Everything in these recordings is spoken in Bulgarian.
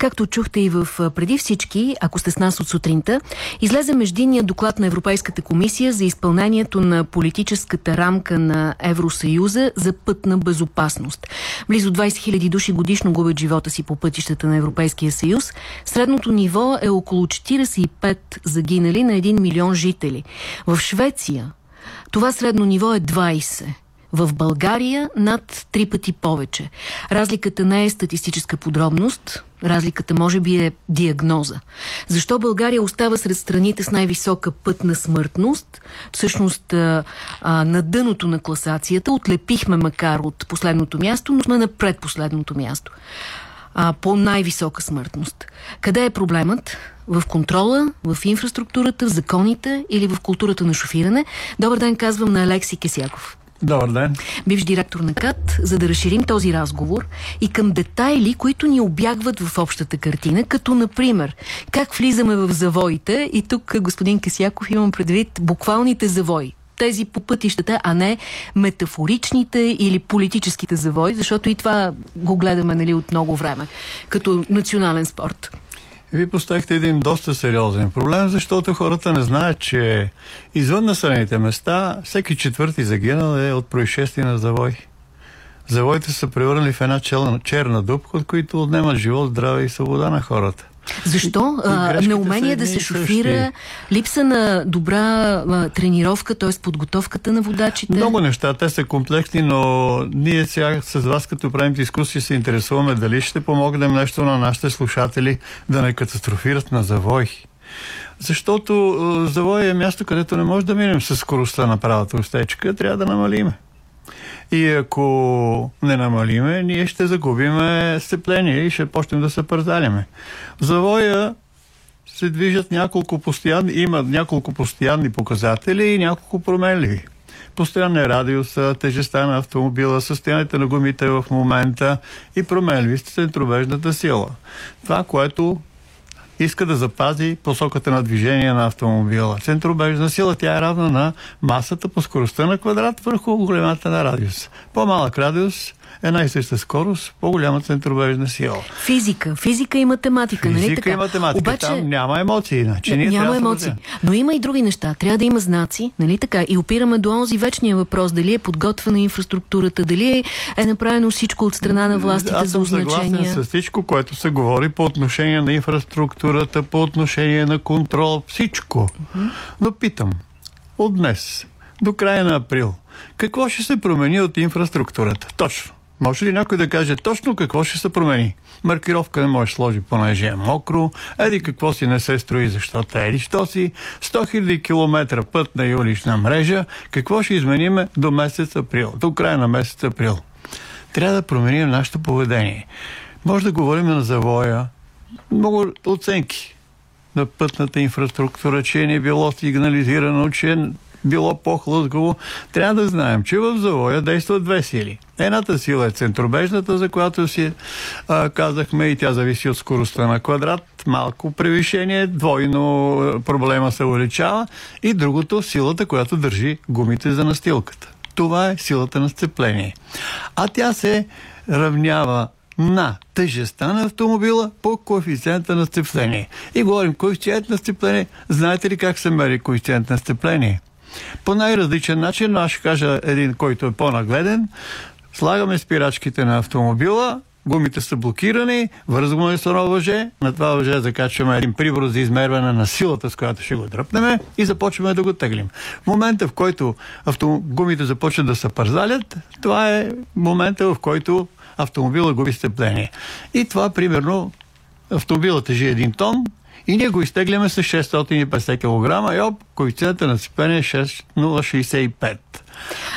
Както чухте и в преди всички, ако сте с нас от сутринта, излезе междинния доклад на Европейската комисия за изпълнението на политическата рамка на Евросъюза за пътна безопасност. Близо 20 000 души годишно губят живота си по пътищата на Европейския съюз. Средното ниво е около 45 загинали на 1 милион жители. В Швеция това средно ниво е 20. В България над три пъти повече. Разликата не е статистическа подробност, разликата може би е диагноза. Защо България остава сред страните с най-висока пътна смъртност? Всъщност на дъното на класацията отлепихме макар от последното място, но сме на предпоследното място. А, по най-висока смъртност. Къде е проблемът? В контрола, в инфраструктурата, в законите или в културата на шофиране? Добър ден, казвам на Алекси Кесяков. Добър ден. Бивш директор на КАТ, за да разширим този разговор и към детайли, които ни обягват в общата картина, като например как влизаме в завоите и тук господин Касяков имам предвид буквалните завои тези по пътищата, а не метафоричните или политическите завои, защото и това го гледаме нали, от много време, като национален спорт. Вие поставихте един доста сериозен проблем, защото хората не знаят, че извън населените места всеки четвърти загинал е от происшествие на завой. Завоите са превърнали в една черна дупка, от които отнемат живот, здраве и свобода на хората. Защо? А, неумение да се шофира, липса на добра а, тренировка, т.е. подготовката на водачите? Много неща, те са комплексни, но ние сега с вас, като правим дискусии, се интересуваме дали ще помогнем нещо на нашите слушатели да не катастрофират на завой. Защото завой е място, където не може да минем с скоростта на правата устечка, трябва да намалиме. И ако не намалиме, ние ще загубиме сцепление и ще почнем да се пързаляме. В завоя се движат няколко постоянни, има няколко постоянни показатели и няколко променливи. Постоянна е радиус, тежестта на автомобила, състоянието на гумите в момента и променливи центробежната сила. Това, което иска да запази посоката на движение на автомобила. Центробежна сила тя е равна на масата по скоростта на квадрат върху големата на радиус. По-малък радиус една и съща скорост, по-голяма центробежна сила. Физика. Физика и математика, Физика нали така? и математика. Обаче... Там няма емоции. Значи, ние няма емоции. Но има и други неща. Трябва да има знаци, нали така? И опираме до онзи вечния въпрос. Дали е подготвена инфраструктурата, дали е направено всичко от страна на властите Аз за означения. Аз с всичко, което се говори по отношение на инфраструктурата, по отношение на контрол, всичко. Uh-huh. Но питам, от днес до края на април, какво ще се промени от инфраструктурата? Точно. Може ли някой да каже точно какво ще се промени? Маркировка не може да сложи, понеже е мокро, еди какво си не се строи, защото еди що си, 100 000 км пътна и улична мрежа, какво ще измениме до месец април, до края на месец април? Трябва да променим нашето поведение. Може да говорим на завоя, много оценки. На пътната инфраструктура, че не било сигнализирано, че било по-хлъзгаво, трябва да знаем, че в завоя действат две сили. Едната сила е центробежната, за която си а, казахме и тя зависи от скоростта на квадрат. Малко превишение, двойно проблема се увеличава. И другото, силата, която държи гумите за настилката. Това е силата на сцепление. А тя се равнява на тежестта на автомобила по коефициента на сцепление. И говорим коефициент на сцепление. Знаете ли как се мери коефициент на сцепление? По най-различен начин, аз ще кажа един, който е по-нагледен. Слагаме спирачките на автомобила, гумите са блокирани, вързваме с едно въже, на това въже закачваме един прибор за измерване на силата, с която ще го дръпнем и започваме да го теглим. В момента, в който авто... гумите започват да се пързалят, това е момента, в който автомобила губи степление. И това, примерно, автомобилът тежи един тон, и ние го изтегляме с 650 кг и оп, коефициента на сцепление е 0,65.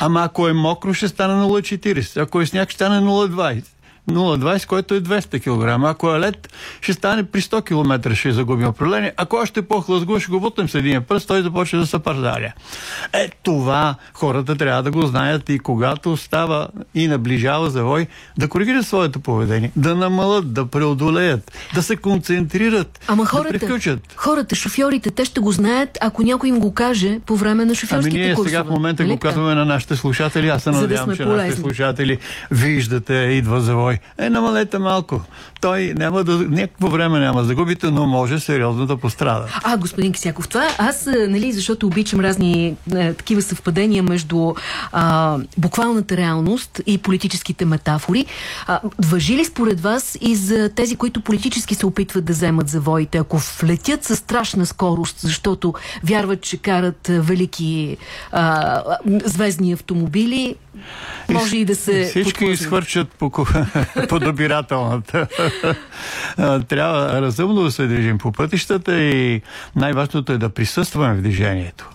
Ама ако е мокро, ще стане 0,40. Ако е сняг, ще стане 0,20. 0,20, който е 200 кг. Ако е лед, ще стане при 100 км, ще загубим управление. Ако още по-хлъзго, ще го бутнем с един пръст, той започне да се парзаля. Е, това хората трябва да го знаят и когато става и наближава завой, да коригират своето поведение, да намалят, да преодолеят, да се концентрират, Ама хората, да приключат. Хората, шофьорите, те ще го знаят, ако някой им го каже по време на шофьорските Ами ние курсове. сега в момента Нали го казваме на нашите слушатели. Аз се да надявам, сме че полезни. нашите слушатели виждате, идва завой завой. Е, намалете малко. Той няма да, някакво време няма да загубите, но може сериозно да пострада. А, господин Кисяков, това аз, нали, защото обичам разни е, такива съвпадения между а, буквалната реалност и политическите метафори. А, въжи ли според вас и за тези, които политически се опитват да вземат завоите, ако влетят със страшна скорост, защото вярват, че карат велики а, звездни автомобили, може и, да се... Всички подхожи. изхвърчат по, по добирателната. Трябва разумно да се движим по пътищата и най-важното е да присъстваме в движението.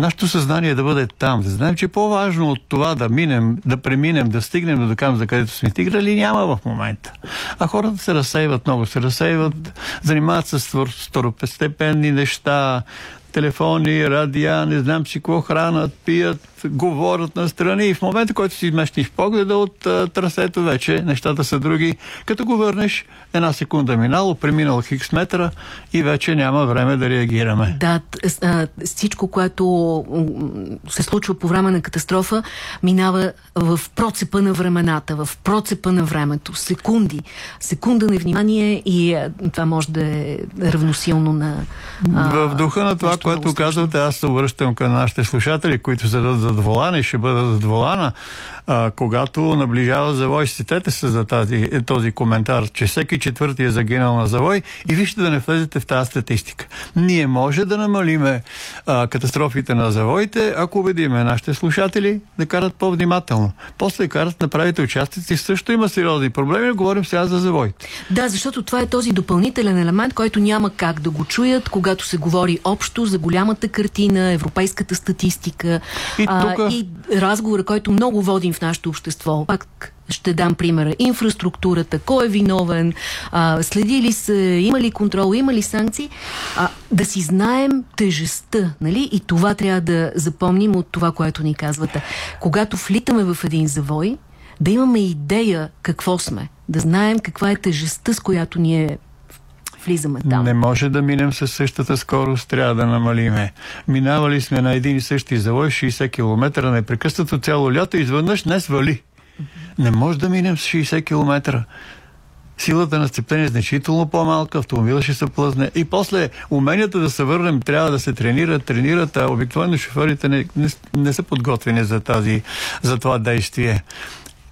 Нашето съзнание е да бъде там. Да знаем, че по-важно от това да минем, да преминем, да стигнем до там, за където сме стигнали, няма в момента. А хората се разсейват много, се разсейват, занимават се с второстепенни неща, телефони, радиа, не знам си какво хранат, пият, говорят на страни и в момента, който си изместиш погледа от а, трасето, вече нещата са други. Като го върнеш, една секунда минало, преминал хикс метра и вече няма време да реагираме. Да, всичко, което се случва по време на катастрофа, минава в процепа на времената, в процепа на времето. Секунди. Секунда на внимание и това може да е равносилно на... А, в духа на това, което казвате, аз се обръщам към нашите слушатели, които седат зад волана и ще бъдат зад волана, а, когато наближава завой. Сетете се за тази, този коментар, че всеки четвърти е загинал на завой и вижте да не влезете в тази статистика. Ние може да намалиме а, катастрофите на завоите, ако убедиме нашите слушатели да карат по-внимателно. После карат на правите участници също има сериозни проблеми, говорим сега за завоите. Да, защото това е този допълнителен елемент, който няма как да го чуят, когато се говори общо за голямата картина, европейската статистика и, тука... а, и разговора, който много водим в нашето общество. Пак ще дам примера. Инфраструктурата, кой е виновен, а, следи ли се, има ли контрол, има ли санкции. А, да си знаем тежестта, нали? И това трябва да запомним от това, което ни казвате. Когато влитаме в един завой, да имаме идея какво сме, да знаем каква е тежестта, с която ние влизаме там. Не може да минем със същата скорост, трябва да намалиме. Минавали сме на един и същи завой 60 км непрекъснато цяло лято изведнъж днес вали. Не може да минем с 60 км. Силата на сцепление е значително по-малка, автомобила ще се плъзне. И после уменията да се върнем трябва да се тренират, тренират, а обикновено шофьорите не, не, не са подготвени за, тази, за това действие.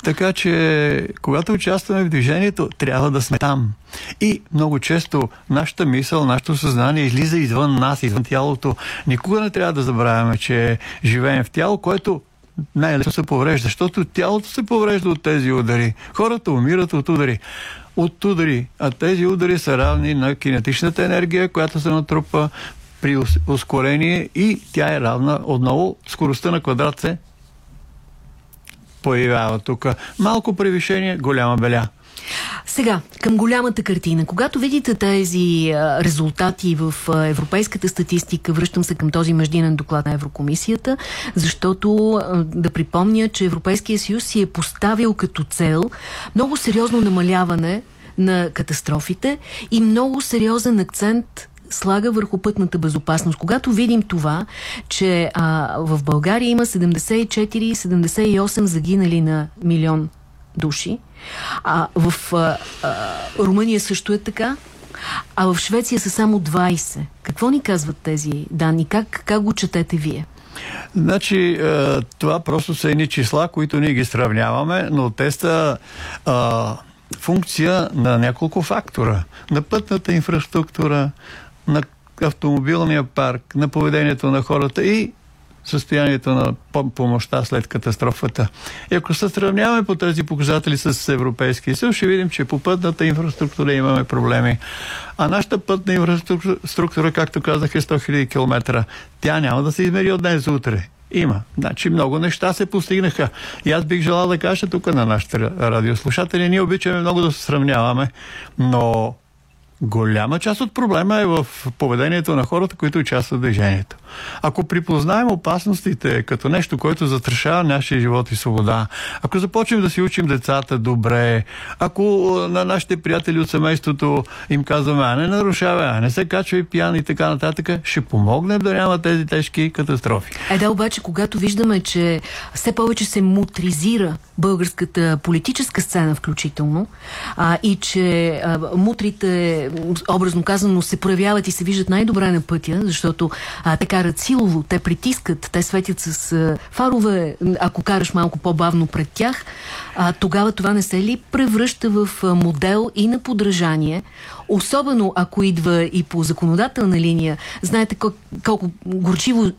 Така че, когато участваме в движението, трябва да сме там. И много често нашата мисъл, нашето съзнание излиза извън нас, извън тялото. Никога не трябва да забравяме, че живеем в тяло, което най-лесно се поврежда, защото тялото се поврежда от тези удари. Хората умират от удари. От удари. А тези удари са равни на кинетичната енергия, която се натрупа при ускорение и тя е равна отново скоростта на квадрат се появява тук. Малко превишение, голяма беля. Сега, към голямата картина. Когато видите тези резултати в европейската статистика, връщам се към този междинен доклад на Еврокомисията, защото да припомня, че Европейския съюз си е поставил като цел много сериозно намаляване на катастрофите и много сериозен акцент слага върху пътната безопасност. Когато видим това, че а, в България има 74-78 загинали на милион души, а в а, а, Румъния също е така, а в Швеция са само 20. Какво ни казват тези данни? Как, как го четете вие? Значи, това просто са едни числа, които ние ги сравняваме, но те са а, функция на няколко фактора. На пътната инфраструктура, на автомобилния парк, на поведението на хората и състоянието на помощта след катастрофата. И ако се сравняваме по тези показатели с Европейския съюз, ще видим, че по пътната инфраструктура имаме проблеми. А нашата пътна инфраструктура, както казах, е 100 000 км. Тя няма да се измери от днес за утре. Има. Значи много неща се постигнаха. И аз бих желал да кажа тук на нашите радиослушатели, ние обичаме много да се сравняваме, но Голяма част от проблема е в поведението на хората, които участват в движението. Ако припознаем опасностите като нещо, което застрашава нашия живот и свобода, ако започнем да си учим децата добре, ако на нашите приятели от семейството им казваме, а не нарушавай, а не се качвай пиян и така нататък, ще помогнем да няма тези тежки катастрофи. Е да, обаче, когато виждаме, че все повече се мутризира българската политическа сцена включително а, и че а, мутрите образно казано, се проявяват и се виждат най-добре на пътя, защото а, те карат силово, те притискат, те светят с а, фарове, ако караш малко по-бавно пред тях, а, тогава това не се ли превръща в а, модел и на подражание, особено ако идва и по законодателна линия. Знаете кол колко горчиво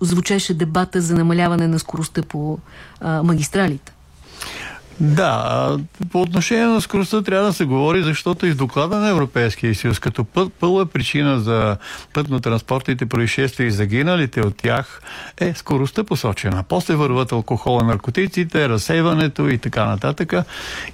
звучеше дебата за намаляване на скоростта по а, магистралите. Да, по отношение на скоростта трябва да се говори, защото и в доклада на Европейския съюз, като пълна причина за пътно-транспортните происшествия и загиналите от тях е скоростта посочена. После върват алкохола, наркотиците, разсейването и така нататък.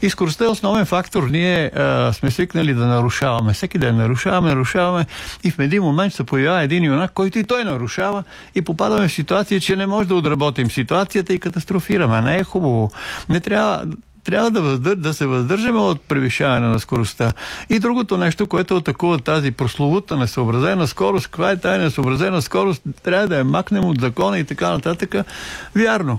И скоростта е основен фактор. Ние а, сме свикнали да нарушаваме. Всеки ден нарушаваме, нарушаваме и в един момент се появява един юнак, който и той нарушава и попадаме в ситуация, че не може да отработим ситуацията и катастрофираме. Не е хубаво. Не трябва трябва да, въздър, да се въздържаме от превишаване на скоростта. И другото нещо, което атакува тази прословута несъобразена скорост, каква е тази несъобразена скорост, трябва да я макнем от закона и така нататък. Вярно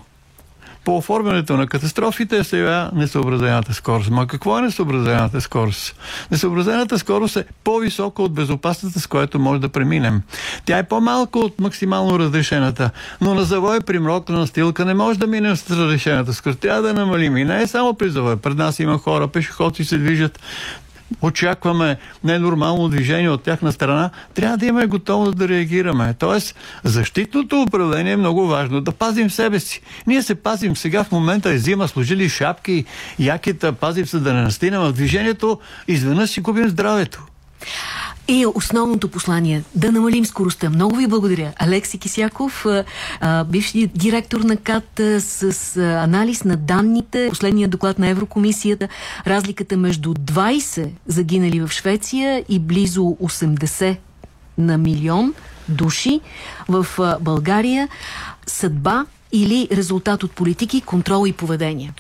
по оформянето на катастрофите е сега несъобразената скорост. Ма какво е несъобразената скорост? Несъобразената скорост е по-висока от безопасната, с която може да преминем. Тя е по-малка от максимално разрешената, но на завой при мрокна настилка не може да минем с разрешената скорост. Трябва да намалим. И не е само при завой. Пред нас има хора, пешеходци се движат очакваме ненормално движение от тяхна страна, трябва да имаме готовност да реагираме. Тоест, защитното управление е много важно. Да пазим себе си. Ние се пазим сега в момента е зима, служили шапки, якита, пазим се да не настинем в движението, изведнъж си губим здравето. И основното послание да намалим скоростта. Много ви благодаря. Алекси Кисяков, бивши директор на КАТ с анализ на данните. Последният доклад на Еврокомисията. Разликата между 20 загинали в Швеция и близо 80 на милион души в България. Съдба или резултат от политики, контрол и поведение.